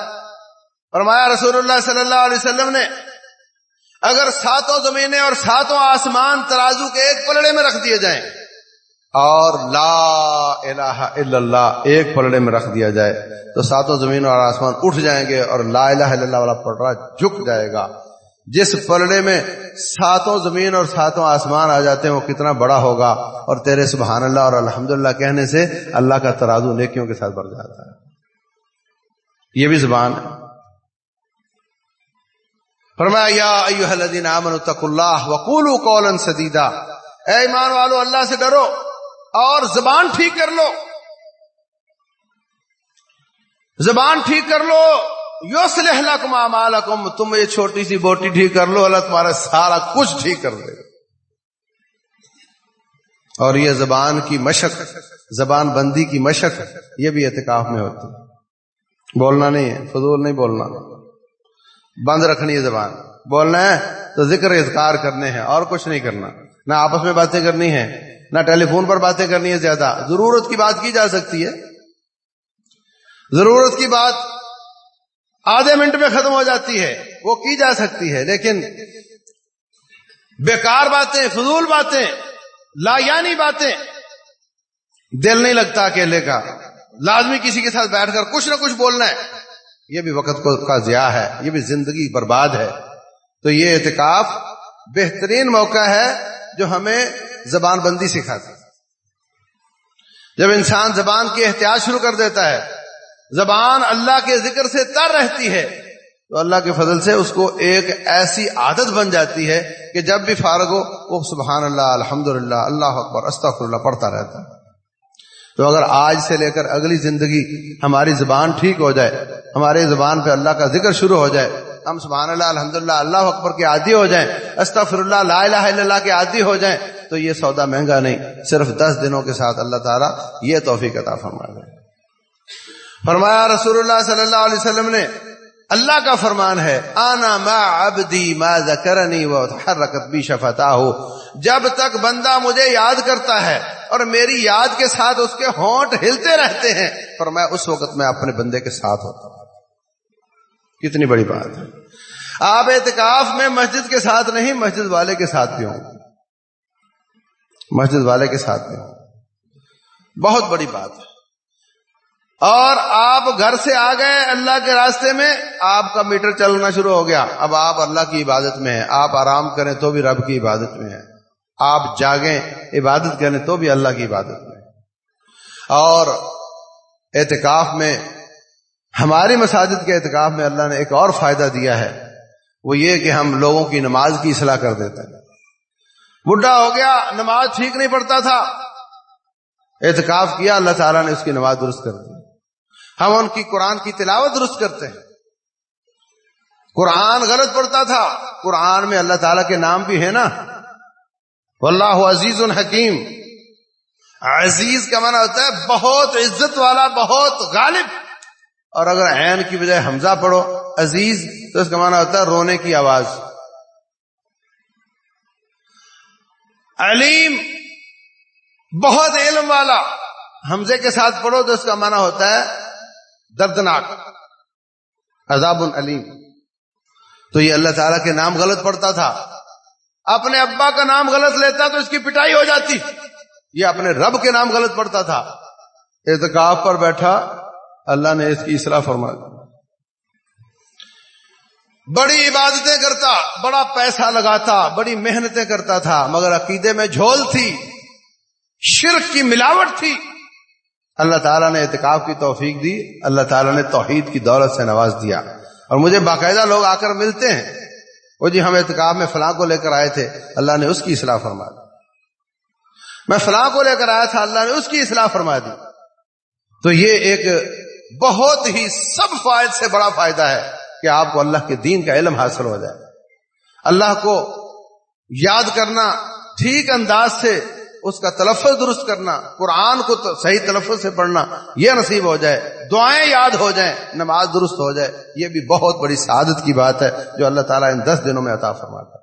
فرمایا رسول اللہ صلی اللہ علیہ وسلم نے، اگر ساتوں زمینیں اور ساتوں آسمان ترازو کے ایک پلڑے میں رکھ دیے جائیں اور لا الہ الا اللہ ایک پلڑے میں رکھ دیا جائے تو ساتوں زمین اور آسمان اٹھ جائیں گے اور لا الہ الا اللہ والا پلڑا جھک جائے گا۔ جس پلڑے میں ساتوں زمین اور ساتوں آسمان آ جاتے ہیں وہ کتنا بڑا ہوگا؟ اور تیرے سبحان اللہ اور الحمدللہ کہنے سے اللہ کا ترازو نیکیوں کے ساتھ بڑھ جاتا ہے۔ یہ بھی زبان ہے۔ فرمایا، یا الذین آمنوا اتقوا اللہ وقولوا قولا سدیدا۔ اے ایمان والو، اللہ سے ڈرو۔ اور زبان ٹھیک کر لو۔ زبان ٹھیک کر لو۔ یوسلح لکم اعمالکم، تم یہ چھوٹی سی بوٹی ٹھیک کر لو، اللہ تمہارا سارا کچھ ٹھیک کر دے۔ گا اور یہ زبان کی مشق، زبان بندی کی مشق، یہ بھی اعتکاف میں ہوتی۔ بولنا نہیں ہے، فضول نہیں بولنا۔ بند رکھنی ہے زبان۔ بولنا ہے؟ تو ذکر اذکار کرنے ہیں اور کچھ نہیں کرنا۔ نہ آپس میں باتیں کرنی ہے نہ ٹیلی فون پر باتیں کرنی ہے زیادہ۔ ضرورت کی بات کی جا سکتی ہے۔ ضرورت کی بات آدھے منٹ میں ختم ہو جاتی ہے، وہ کی جا سکتی ہے۔ لیکن بیکار باتیں، فضول باتیں، لا یعنی باتیں، دل نہیں لگتا اکیلے کا۔ لازمی کسی کے ساتھ بیٹھ کر کچھ نہ کچھ بولنا ہے۔ یہ بھی وقت کا ضیاع ہے، یہ بھی زندگی برباد ہے۔ تو یہ اعتکاف بہترین موقع ہے جو ہمیں زبان بندی سکھاتا جب انسان زبان کی احتیاط شروع کر دیتا ہے، زبان اللہ کے ذکر سے تر رہتی ہے، تو اللہ کے فضل سے اس کو ایک ایسی عادت بن جاتی ہے کہ جب بھی فارغ ہو، وہ سبحان اللہ الحمد للہ اللہ اکبر استغفر اللہ پڑھتا رہتا ہے۔ تو اگر آج سے لے کر اگلی زندگی ہماری زبان ٹھیک ہو جائے ہماری زبان پہ اللہ کا ذکر شروع ہو جائے ہم سبحان اللہ، الحمدللہ، اللہ اکبر کے عادی ہو جائیں استغفر اللہ لا الہ الا اللہ کے عادی ہو جائیں، تو یہ سودا مہنگا نہیں، صرف دس دنوں کے ساتھ اللہ تعالیٰ یہ توفیق عطا فرما دے فرمایا رسول اللہ صلی اللہ علیہ وسلم نے، اللہ کا فرمان ہے، آنا ما عبدی ما ذکرنی و تحرکت بی شفتا ہو جب تک بندہ مجھے یاد کرتا ہے اور میری یاد کے ساتھ اس کے ہونٹ ہلتے رہتے ہیں پر میں اس وقت میں اپنے بندے کے ساتھ ہوتا ہوں۔ کتنی بڑی بات ہے۔ آپ اعتکاف میں مسجد کے ساتھ نہیں، مسجد والے کے ساتھ بھی ہوں۔ مسجد والے کے ساتھ بھی ہوں۔ بہت بڑی بات ہے۔ اور آپ گھر سے آ گئے اللہ کے راستے میں، آپ کا میٹر چلنا شروع ہو گیا۔ اب آپ اللہ کی عبادت میں ہیں۔ آپ آرام کریں تو بھی رب کی عبادت میں ہیں۔ آپ جاگیں، عبادت کریں تو بھی اللہ کی عبادت میں اور اعتکاف میں ہماری مساجد کے اعتکاف میں اللہ نے ایک اور فائدہ دیا ہے، وہ یہ کہ ہم لوگوں کی نماز کی اصلاح کر دیتے ہیں۔ بڈھا ہو گیا، نماز ٹھیک نہیں پڑتا تھا۔ اعتکاف کیا، اللہ تعالیٰ نے اس کی نماز درست کر دی۔ ہم ان کی قرآن کی تلاوت درست کرتے ہیں۔ قرآن غلط پڑھتا تھا۔ قرآن میں اللہ تعالیٰ کے نام بھی ہے نا۔ اللہ عزیز الحکیم عزیز کا معنی ہوتا ہے بہت عزت والا، بہت غالب۔ اور اگر عین کی بجائے حمزہ پڑھو، عزیز، تو اس کا معنی ہوتا ہے رونے کی آواز۔ علیم، بہت علم والا، حمزے کے ساتھ پڑھو تو اس کا معنی ہوتا ہے دردناک۔ عذاب علیم۔ تو یہ اللہ تعالیٰ کے نام غلط پڑتا تھا۔ اپنے ابا کا نام غلط لیتا تو اس کی پٹائی ہو جاتی۔ یہ اپنے رب کے نام غلط پڑتا تھا۔ اعتکاف پر بیٹھا۔ اللہ نے اس کی اصلاح فرما دی بڑی عبادتیں کرتا، بڑا پیسہ لگاتا، بڑی محنتیں کرتا تھا، مگر عقیدے میں جھول تھی، شرک کی ملاوٹ تھی۔ اللہ تعالیٰ نے اعتکاف کی توفیق دی، اللہ تعالیٰ نے توحید کی دولت سے نواز دیا۔ اور مجھے باقاعدہ لوگ آ کر ملتے ہیں۔ وہ جی ہم اعتکاف میں فلاں کو لے کر آئے تھے، اللہ نے اس کی اصلاح فرما دی میں فلاں کو لے کر آیا تھا، اللہ نے اس کی اصلاح فرما دی۔ تو یہ ایک بہت ہی سب فائد سے بڑا فائدہ ہے کہ آپ کو اللہ کے دین کا علم حاصل ہو جائے۔ اللہ کو یاد کرنا، ٹھیک انداز سے اس کا تلفظ درست کرنا، قرآن کو صحیح تلفظ سے پڑھنا، یہ نصیب ہو جائے۔ دعائیں یاد ہو جائیں، نماز درست ہو جائے۔ یہ بھی بہت بڑی سعادت کی بات ہے جو اللہ تعالیٰ ان دس دنوں میں عطا فرماتا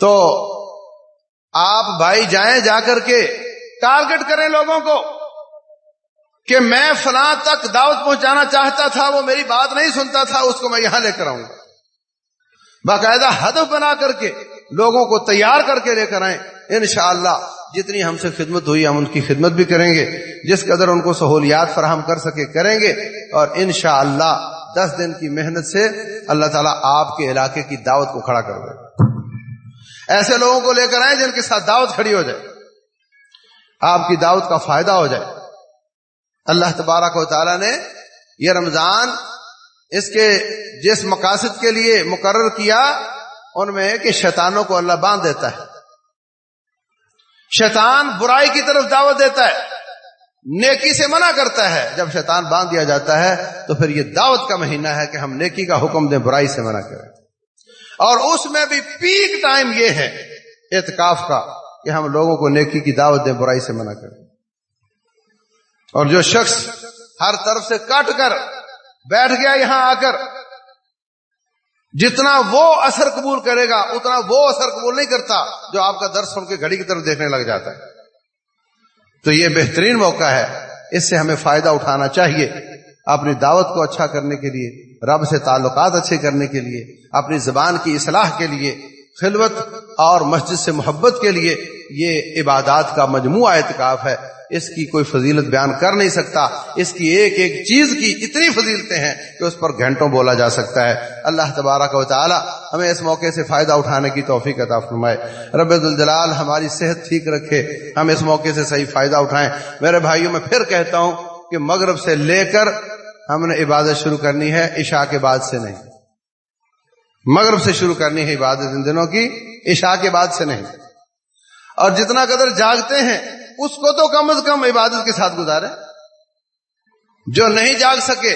تو آپ بھائی جائیں جا کر کے، ٹارگٹ کریں لوگوں کو۔ کہ میں فلاں تک دعوت پہنچانا چاہتا تھا، وہ میری بات نہیں سنتا تھا، اس کو میں یہاں لے کر آؤں گا۔ باقاعدہ ہدف بنا کر کے لوگوں کو تیار کر کے لے کر آئیں۔ انشاءاللہ جتنی ہم سے خدمت ہوئی، ہم ان کی خدمت بھی کریں گے۔ جس قدر ان کو سہولیات فراہم کر سکے، کریں گے۔ اور انشاءاللہ دس دن کی محنت سے اللہ تعالیٰ آپ کے علاقے کی دعوت کو کھڑا کر دے ایسے لوگوں کو لے کر آئیں جن کے ساتھ دعوت کھڑی ہو جائے۔ آپ کی دعوت کا فائدہ ہو جائے۔ اللہ تبارک و تعالیٰ نے یہ رمضان اس کے جس مقاصد کے لیے مقرر کیا، ان میں کہ شیطانوں کو اللہ باندھ دیتا ہے۔ شیطان برائی کی طرف دعوت دیتا ہے، نیکی سے منع کرتا ہے۔ جب شیطان باندھ دیا جاتا ہے، تو پھر یہ دعوت کا مہینہ ہے کہ ہم نیکی کا حکم دیں، برائی سے منع کریں۔ اور اس میں بھی پیک ٹائم یہ ہے، اعتکاف کا، کہ ہم لوگوں کو نیکی کی دعوت دیں، برائی سے منع کریں۔ اور جو شخص ہر طرف سے کٹ کر بیٹھ گیا یہاں آ کر، جتنا وہ اثر قبول کرے گا، اتنا وہ اثر قبول نہیں کرتا جو آپ کا درس سن کے گھڑی کی طرف دیکھنے لگ جاتا ہے۔ تو یہ بہترین موقع ہے، اس سے ہمیں فائدہ اٹھانا چاہیے۔ اپنی دعوت کو اچھا کرنے کے لیے، رب سے تعلقات اچھے کرنے کے لیے، اپنی زبان کی اصلاح کے لیے، خلوت اور مسجد سے محبت کے لیے یہ عبادات کا مجموعہ اعتکاف ہے۔ اس کی کوئی فضیلت بیان کر نہیں سکتا۔ اس کی ایک ایک چیز کی اتنی فضیلتیں ہیں کہ اس پر گھنٹوں بولا جا سکتا ہے۔ اللہ تبارک و تعالی ہمیں اس موقع سے فائدہ اٹھانے کی توفیق عطا فرمائے۔ رب الجلال ہماری صحت ٹھیک رکھے۔ ہم اس موقع سے صحیح فائدہ اٹھائیں۔ میرے بھائیوں، میں پھر کہتا ہوں کہ مغرب سے لے کر ہم نے عبادت شروع کرنی ہے، عشاء کے بعد سے نہیں۔ مغرب سے شروع کرنی ہے عبادت ان دنوں کی۔ عشاء کے بعد سے نہیں۔ اور جتنا قدر جاگتے ہیں، اس کو تو کم از کم عبادت کے ساتھ گزارے جو نہیں جاگ سکے،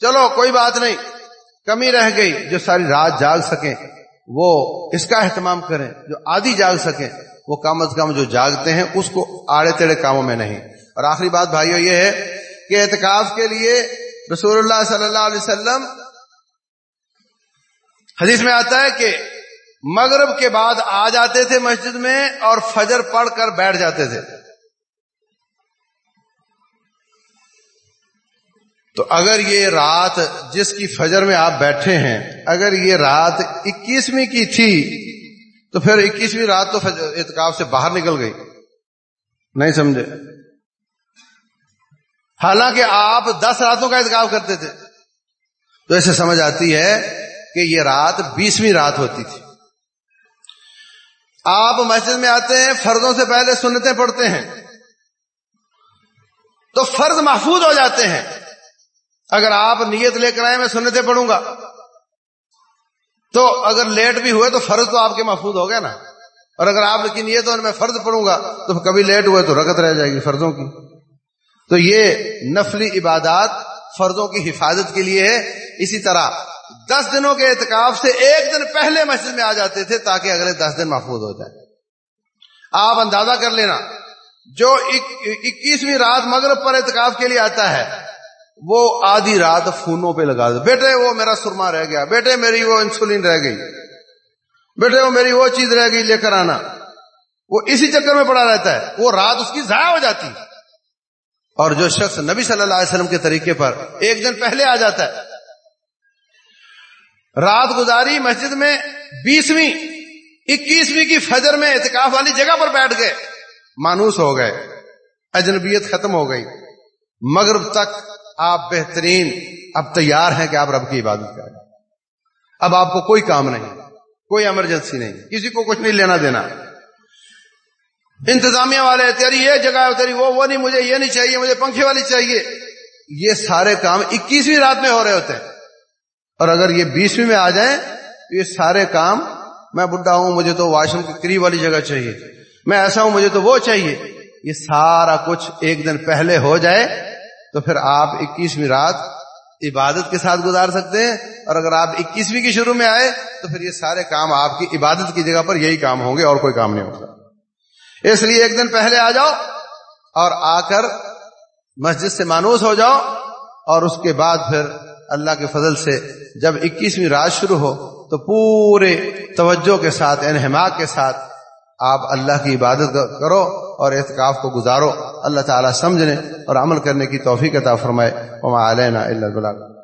چلو کوئی بات نہیں، کمی رہ گئی، جو ساری رات جاگ سکیں، وہ اس کا اہتمام کریں۔ جو آدھی جاگ سکیں، وہ کم از کم جو جاگتے ہیں، اس کو آڑے تیڑے کاموں میں نہیں۔ اور آخری بات بھائیو، یہ ہے کہ اعتکاف کے لیے رسول اللہ صلی اللہ علیہ وسلم، حدیث میں آتا ہے کہ مغرب کے بعد آ جاتے تھے مسجد میں اور فجر پڑھ کر بیٹھ جاتے تھے۔ تو اگر یہ رات جس کی فجر میں آپ بیٹھے ہیں، اگر یہ رات اکیسویں کی تھی، تو پھر اکیسویں رات تو اعتکاف سے باہر نکل گئی۔ نہیں سمجھے؟ حالانکہ آپ دس راتوں کا اعتکاف کرتے تھے۔ تو ایسے سمجھ آتی ہے کہ یہ رات بیسویں رات ہوتی تھی۔ آپ مسجد میں آتے ہیں فرضوں سے پہلے سنتیں پڑھتے ہیں۔ تو فرض محفوظ ہو جاتے ہیں۔ اگر آپ نیت لے کر آئے، میں سنتیں پڑھوں گا۔ تو اگر لیٹ بھی ہوئے، تو فرض تو آپ کے محفوظ ہو گیا نا۔ اور اگر آپ کی نیت ہو میں فرض پڑھوں گا، تو کبھی لیٹ ہوئے تو رکت رہ جائے گی فرضوں کی۔ تو یہ نفلی عبادات فرضوں کی حفاظت کے لیے ہے۔ اسی طرح دس دنوں کے اعتکاف سے ایک دن پہلے مسجد میں آ جاتے تھے تاکہ اگلے دس دن محفوظ ہو جائے۔ آپ اندازہ کر لینا، جو اکیسویں رات مغرب پر اعتکاف کے لیے آتا ہے، وہ آدھی رات فونوں پہ لگا دو بیٹے، وہ میرا سرما رہ گیا۔ بیٹے، میری وہ انسولین رہ گئی۔ بیٹے، وہ میری وہ چیز رہ گئی لے کر آنا۔ وہ اسی چکر میں پڑا رہتا ہے۔ وہ رات اس کی ضائع ہو جاتی۔ اور جو شخص نبی صلی اللہ علیہ وسلم کے طریقے پر ایک دن پہلے آ جاتا ہے رات گزاری مسجد میں بیسویں، اکیسویں کی فجر میں اعتکاف والی جگہ پر بیٹھ گئے۔ مانوس ہو گئے۔ اجنبیت ختم ہو گئی۔ مغرب تک آپ بہترین، اب تیار ہیں کہ آپ رب کی عبادت کریں۔ اب آپ کو کوئی کام نہیں، کوئی ایمرجنسی نہیں، کسی کو کچھ نہیں لینا دینا۔ انتظامیہ والے، تیری یہ جگہ، تیری وہ وہ نہیں، مجھے یہ نہیں چاہیے، مجھے پنکھے والی چاہیے۔ یہ سارے کام اکیسویں رات میں ہو رہے ہوتے ہیں۔ اور اگر یہ بیسویں میں آ جائیں تو یہ سارے کام میں بڈھا ہوں، مجھے تو واش روم قریب والی جگہ چاہیے۔ میں ایسا ہوں، مجھے تو وہ چاہیے۔ یہ سارا کچھ ایک دن پہلے ہو جائے تو پھر آپ اکیسویں رات عبادت کے ساتھ گزار سکتے ہیں۔ اور اگر آپ اکیسویں کی شروع میں آئے تو پھر یہ سارے کام آپ کی عبادت کی جگہ پر یہی کام ہوں گے، اور کوئی کام نہیں ہوگا۔ اس لیے ایک دن پہلے آ جاؤ اور آ کر مسجد سے مانوس ہو جاؤ اور اس کے بعد پھر اللہ کے فضل سے جب اکیسویں رات شروع ہو تو پورے توجہ کے ساتھ یعنی انہماق کے ساتھ آپ اللہ کی عبادت کرو اور اعتکاف کو گزارو۔ اللہ تعالیٰ سمجھنے اور عمل کرنے کی توفیق عطا فرمائے۔ وما علینا اللہ